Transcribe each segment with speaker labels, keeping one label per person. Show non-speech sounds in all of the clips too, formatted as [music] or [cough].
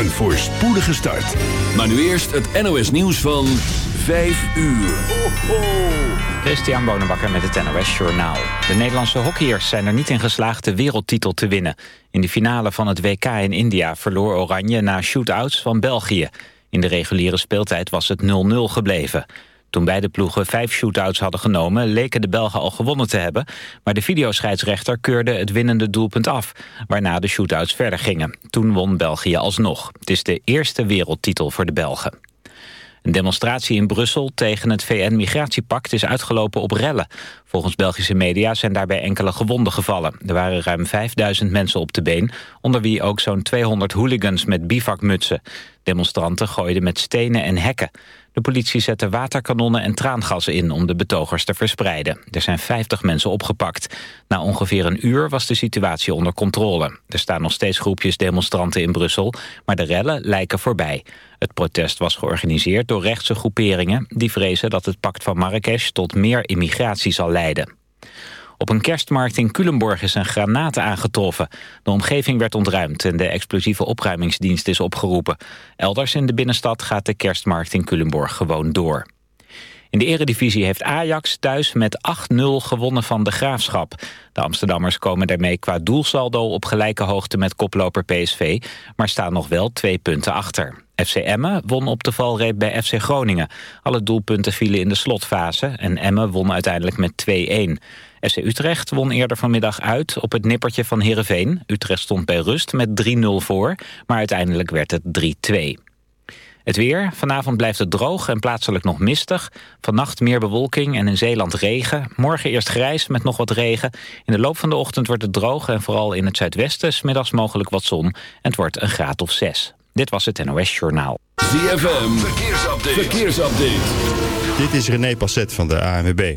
Speaker 1: Een voorspoedige start. Maar nu eerst het NOS nieuws van 5 uur. Ho, ho.
Speaker 2: Christian Bonenbakker met het NOS Journaal. De Nederlandse hockeyers zijn er niet in geslaagd de wereldtitel te winnen. In de finale van het WK in India verloor Oranje na shootouts van België. In de reguliere speeltijd was het 0-0 gebleven. Toen beide ploegen vijf shootouts hadden genomen... leken de Belgen al gewonnen te hebben... maar de videoscheidsrechter keurde het winnende doelpunt af... waarna de shootouts verder gingen. Toen won België alsnog. Het is de eerste wereldtitel voor de Belgen. Een demonstratie in Brussel tegen het VN-migratiepact is uitgelopen op rellen. Volgens Belgische media zijn daarbij enkele gewonden gevallen. Er waren ruim 5000 mensen op de been, onder wie ook zo'n 200 hooligans met bivakmutsen. Demonstranten gooiden met stenen en hekken. De politie zette waterkanonnen en traangassen in om de betogers te verspreiden. Er zijn 50 mensen opgepakt. Na ongeveer een uur was de situatie onder controle. Er staan nog steeds groepjes demonstranten in Brussel, maar de rellen lijken voorbij. Het protest was georganiseerd door rechtse groeperingen... die vrezen dat het pact van Marrakesh tot meer immigratie zal leiden. Op een kerstmarkt in Culemborg is een granaat aangetroffen. De omgeving werd ontruimd en de explosieve opruimingsdienst is opgeroepen. Elders in de binnenstad gaat de kerstmarkt in Culemborg gewoon door. In de eredivisie heeft Ajax thuis met 8-0 gewonnen van de Graafschap. De Amsterdammers komen daarmee qua doelsaldo op gelijke hoogte met koploper PSV... maar staan nog wel twee punten achter. FC Emmen won op de valreep bij FC Groningen. Alle doelpunten vielen in de slotfase en Emmen won uiteindelijk met 2-1. FC Utrecht won eerder vanmiddag uit op het nippertje van Heerenveen. Utrecht stond bij rust met 3-0 voor, maar uiteindelijk werd het 3-2. Het weer. Vanavond blijft het droog en plaatselijk nog mistig. Vannacht meer bewolking en in Zeeland regen. Morgen eerst grijs met nog wat regen. In de loop van de ochtend wordt het droog en vooral in het zuidwesten... smiddags mogelijk wat zon en het wordt een graad of 6. Dit was het NOS Journaal.
Speaker 1: ZFM. Verkeersupdate. Verkeersupdate.
Speaker 3: Dit is René Passet van de ANWB.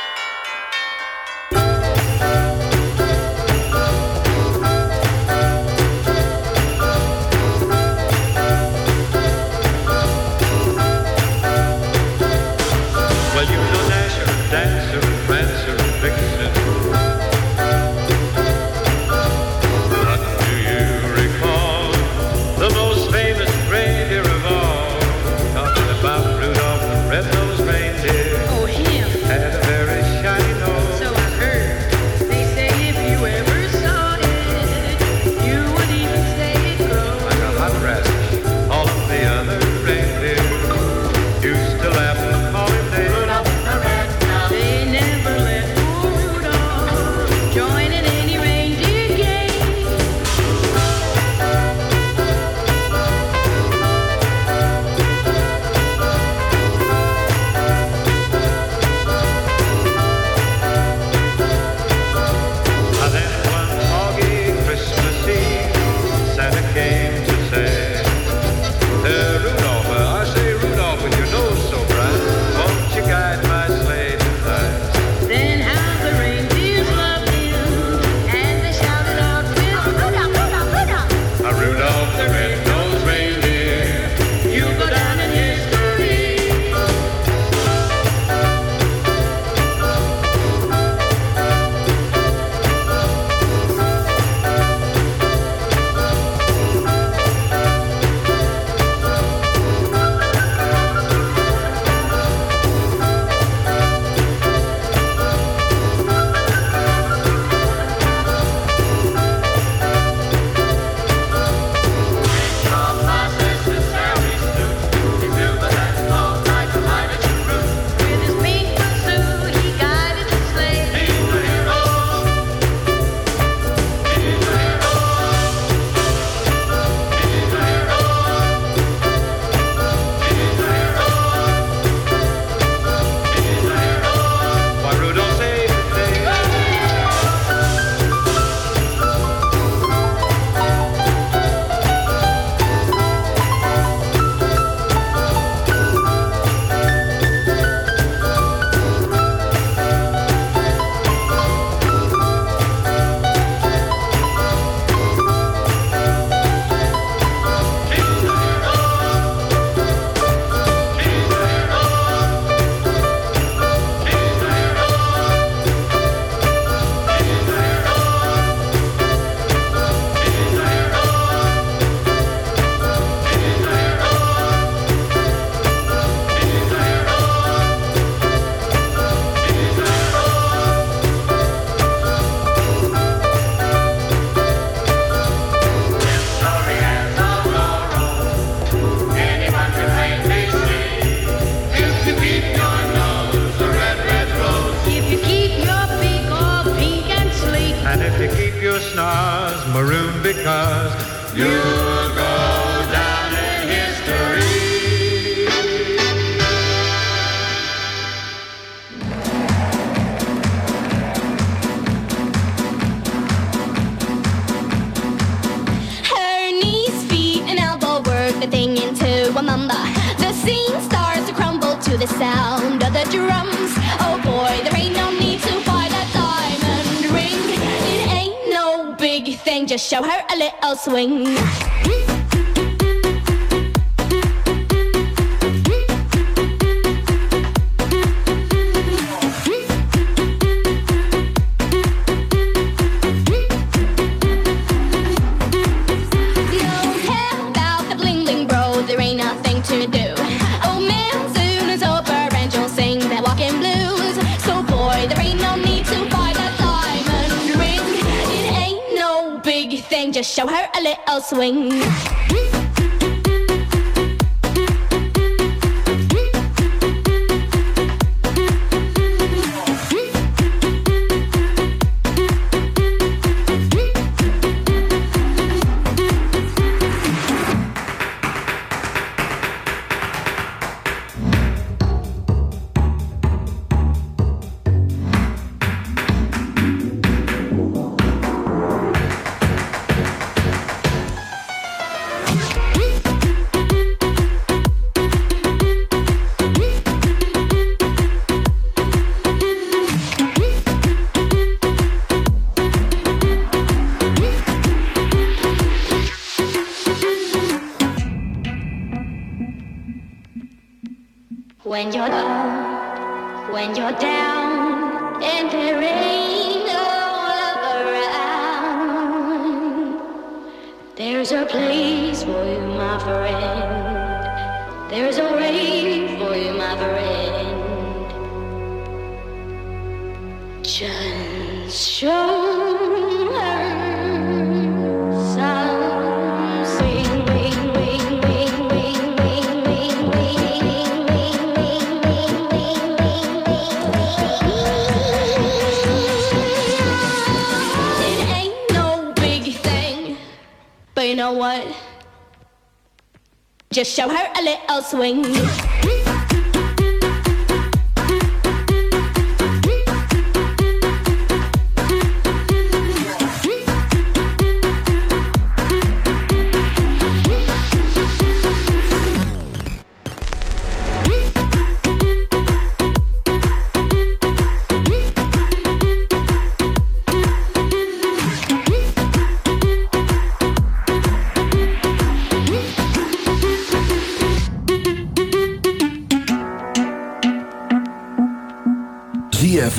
Speaker 4: Swing.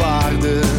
Speaker 5: waarde.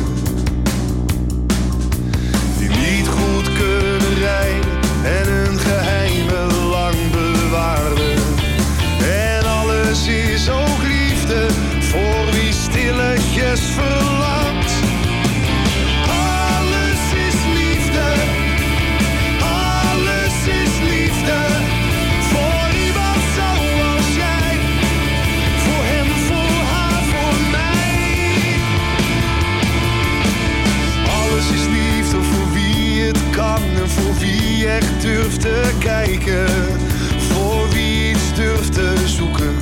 Speaker 5: echt te kijken. Voor wie iets durft te zoeken.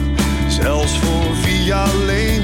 Speaker 5: Zelfs voor wie alleen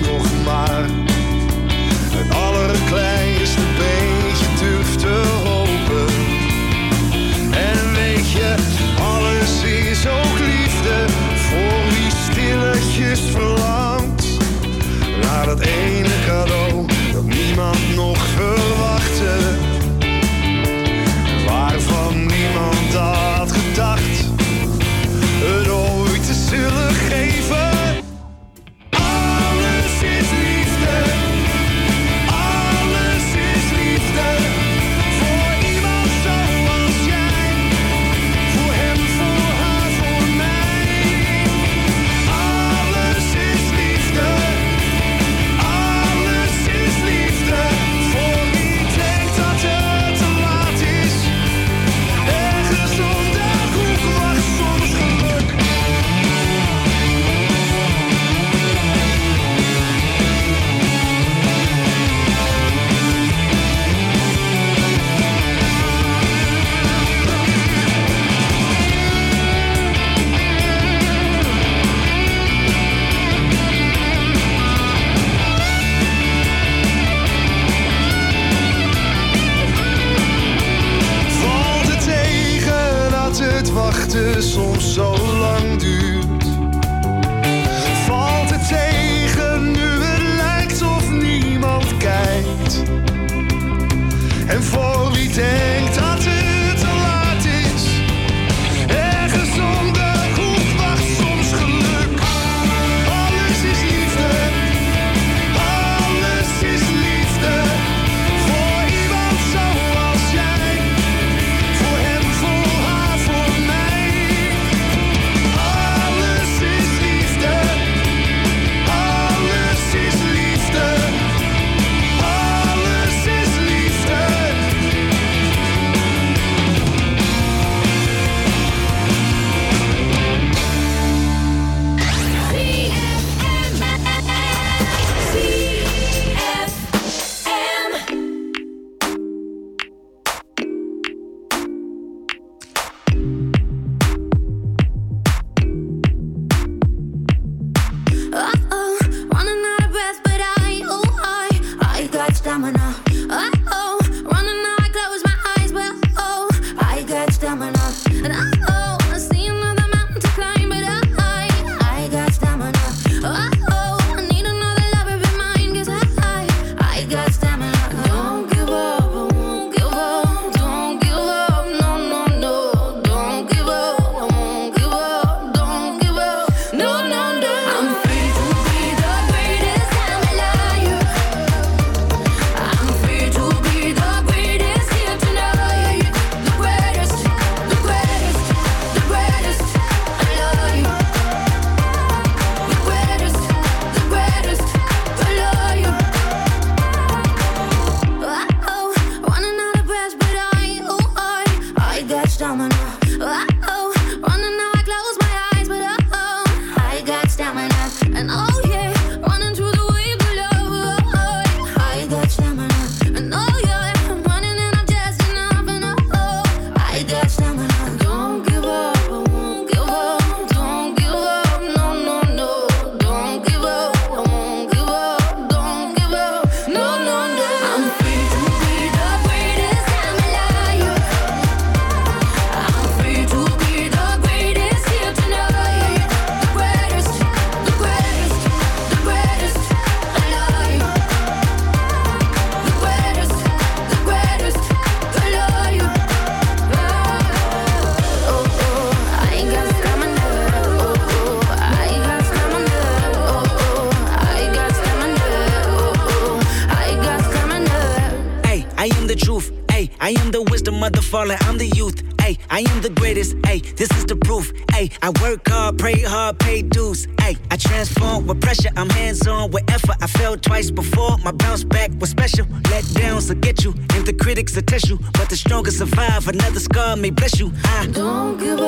Speaker 6: Another
Speaker 7: scar may bless you. I
Speaker 6: Don't give up.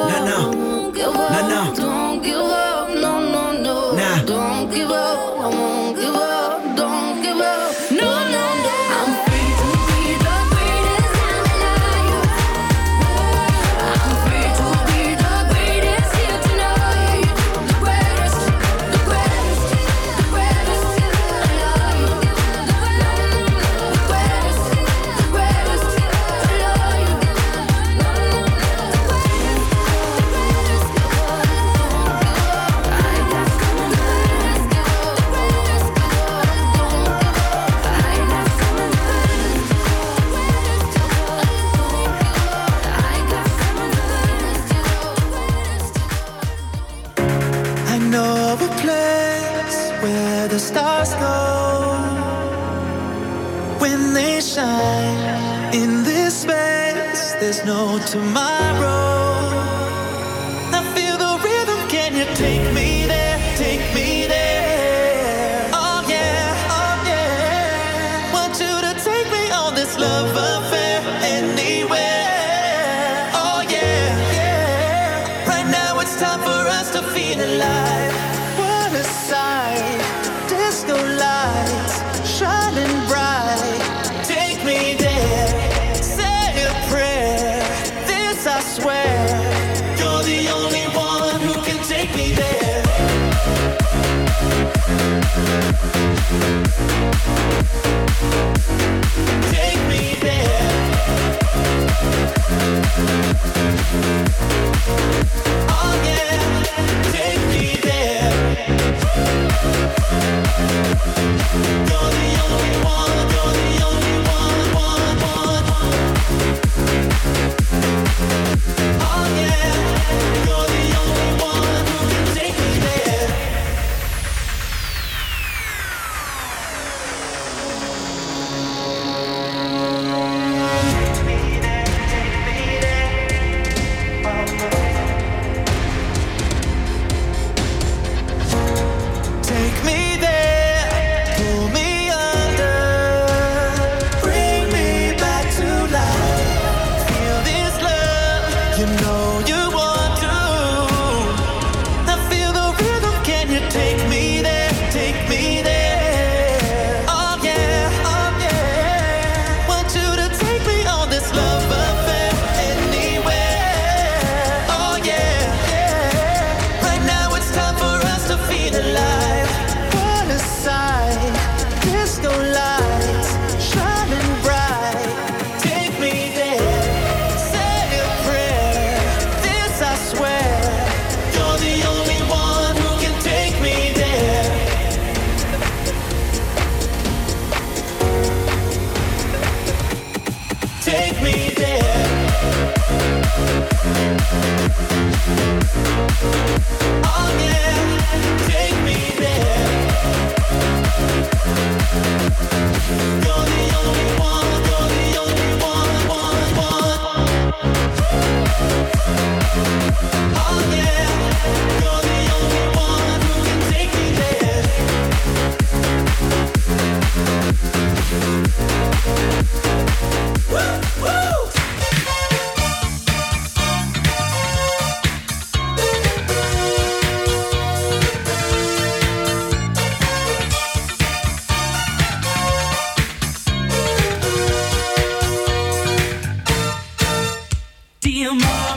Speaker 8: Dear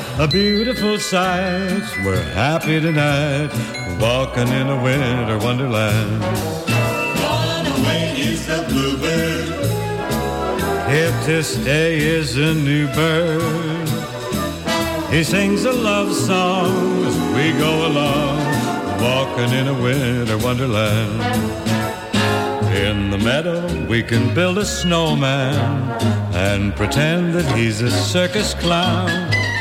Speaker 9: a beautiful sight. We're happy tonight, walking in a winter wonderland.
Speaker 8: Gone away is the bluebird.
Speaker 9: Here to stay is a new bird. He sings a love song as we go along, walking in a winter wonderland. In the meadow, we can build a snowman and pretend that he's a circus clown.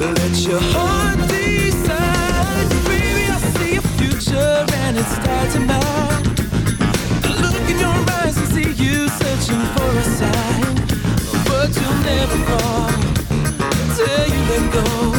Speaker 8: Let your heart decide. Baby, I see a future and it's tied to mine. Look in your eyes and see you searching for a sign, but you'll never fall till you let go.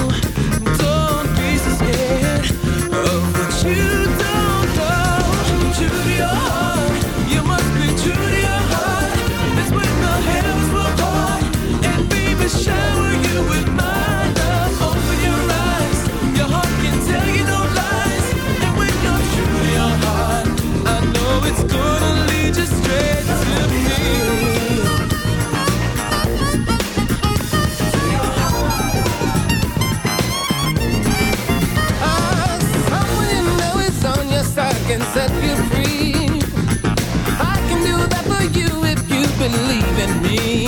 Speaker 10: believe in me.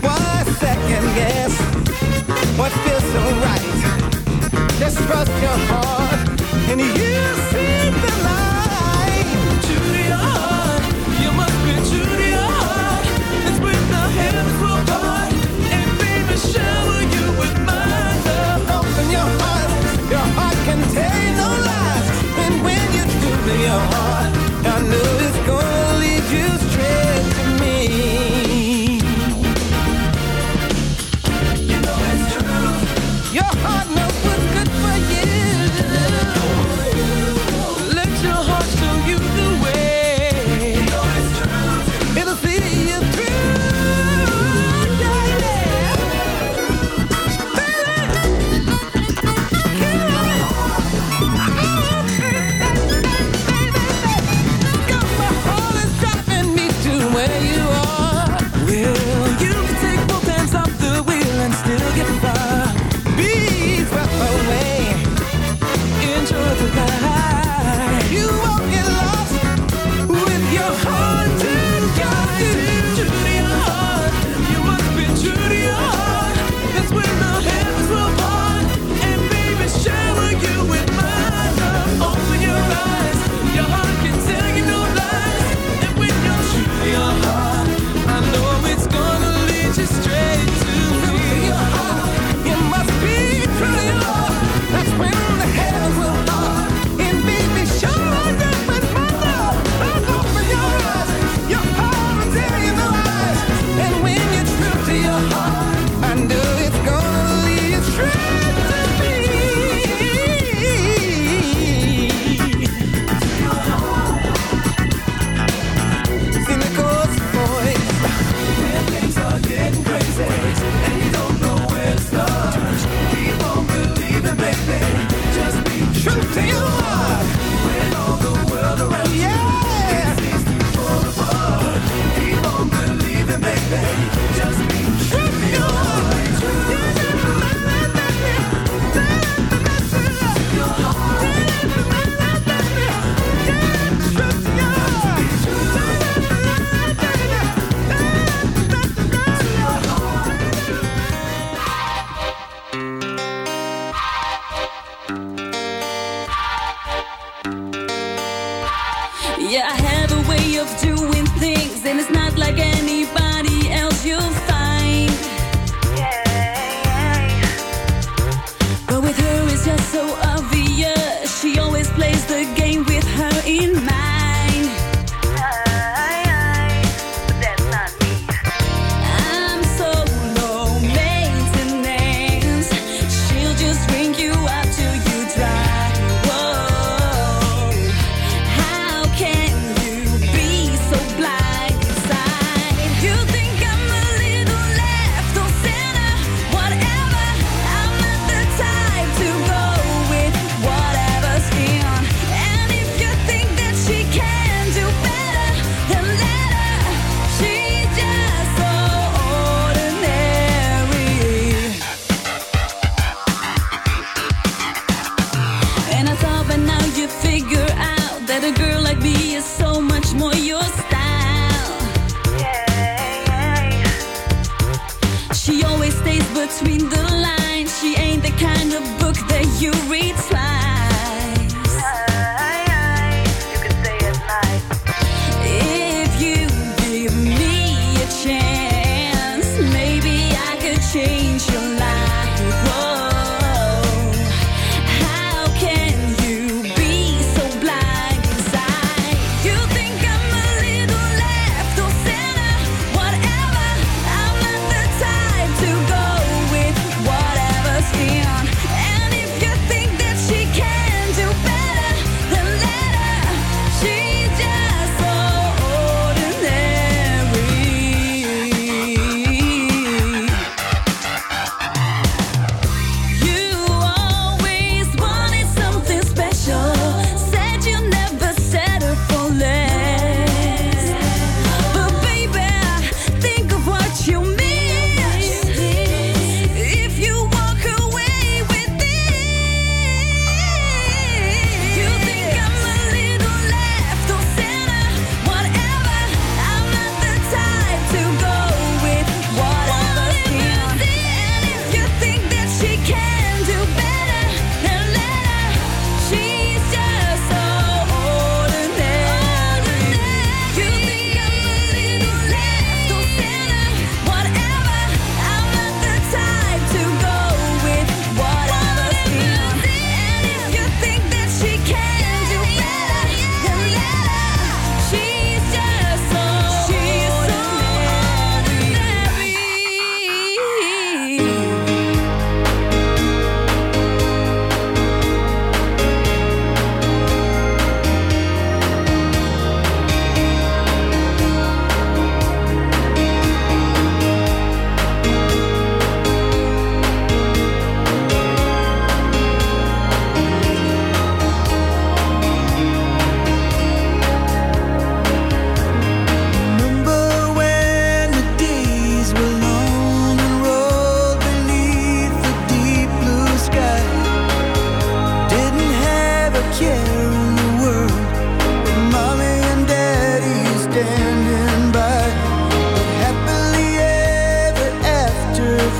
Speaker 10: Why second guess what feels so right? Just
Speaker 11: trust your heart.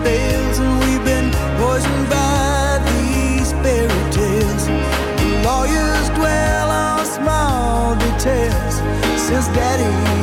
Speaker 11: fails, and we've been poisoned by these fairy tales. The lawyers dwell on small details since daddy.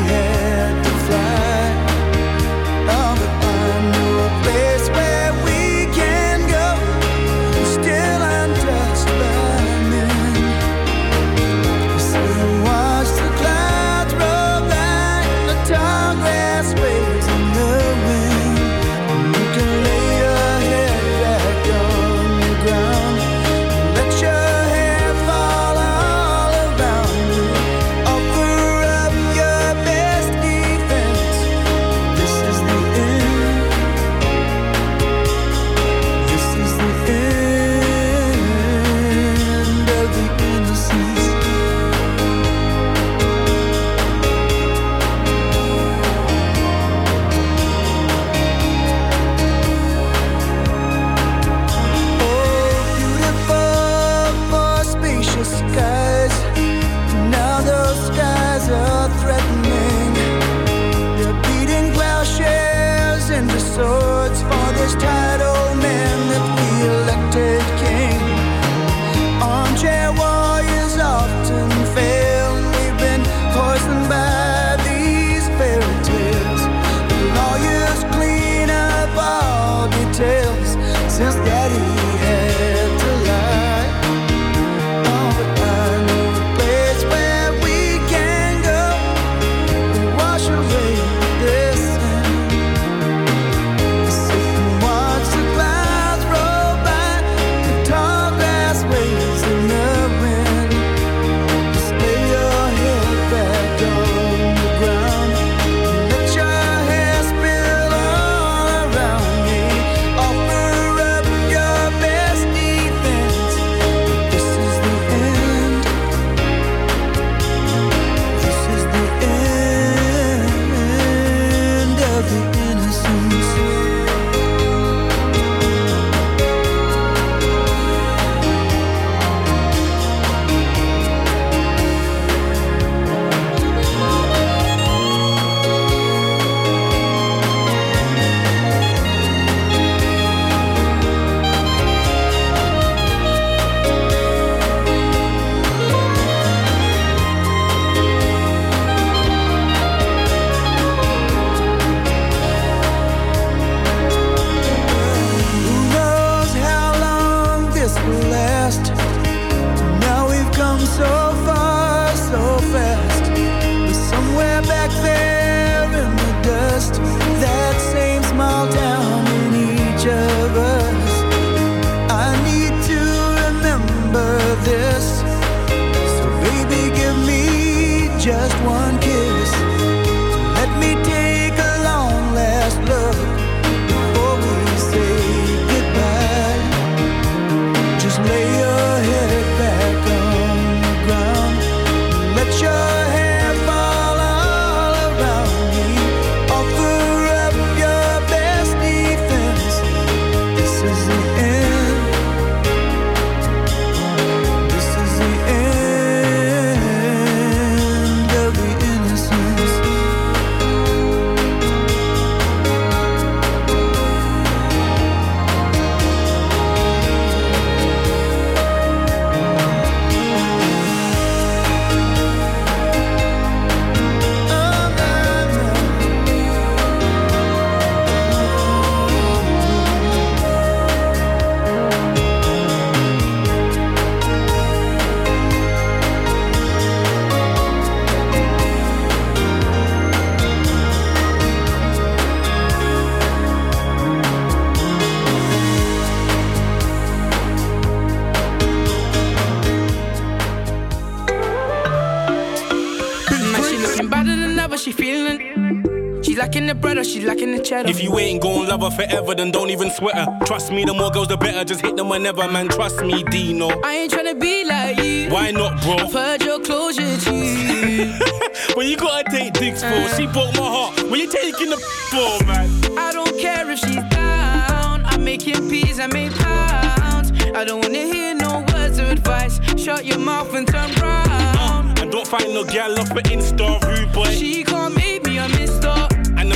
Speaker 12: She lacking the cheddar.
Speaker 13: If you ain't gon' love her forever, then don't even sweat her. Trust me, the more girls, the better. Just hit them whenever, man. Trust me, Deno.
Speaker 12: I ain't tryna be like you.
Speaker 13: Why not, bro?
Speaker 12: I've heard your closure, G. [laughs]
Speaker 13: When you gotta take dicks for, she uh. broke my heart. When you taking the for, man?
Speaker 12: I don't care if she's down. I'm making peas, I make pounds. I don't wanna hear no words of advice. Shut your mouth and turn round.
Speaker 13: Uh, and don't find no gal off an Insta rude boy.
Speaker 12: She can't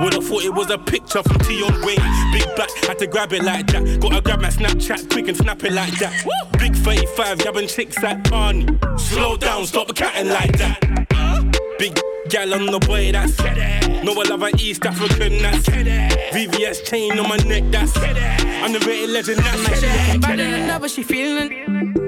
Speaker 13: Would've thought it was a picture from Tion Wayne. Big back, had to grab it like that. Gotta grab my Snapchat quick and snap it like that. Big 35, yabbing chicks at Barney. Slow down, stop catting like that. Big gal on the boy, that's No, I love an East African, that's VVS chain on my neck, that's Underrated legend, that's
Speaker 12: Better than ever, she feeling.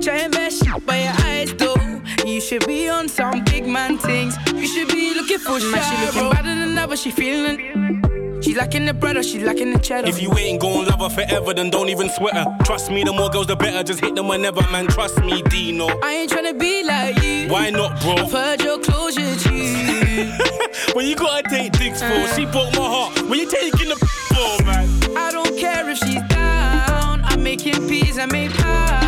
Speaker 12: Try and mess up by your eyes, though. You should be on some big man things. You should be looking for shit. She looking better than ever, she feeling. She lacking the bread or she lacking the cheddar.
Speaker 13: If you ain't gon' love her forever, then don't even sweat her. Trust me, the more girls, the better. Just hit them whenever, man. Trust me, Deno.
Speaker 12: I ain't tryna be like you.
Speaker 13: Why not, bro?
Speaker 12: I've heard your closure, G. [laughs]
Speaker 13: when you gotta take dicks for, she broke my heart. When you taking the [laughs] for, man?
Speaker 12: I don't care if she's down. I'm making peas, I make pounds.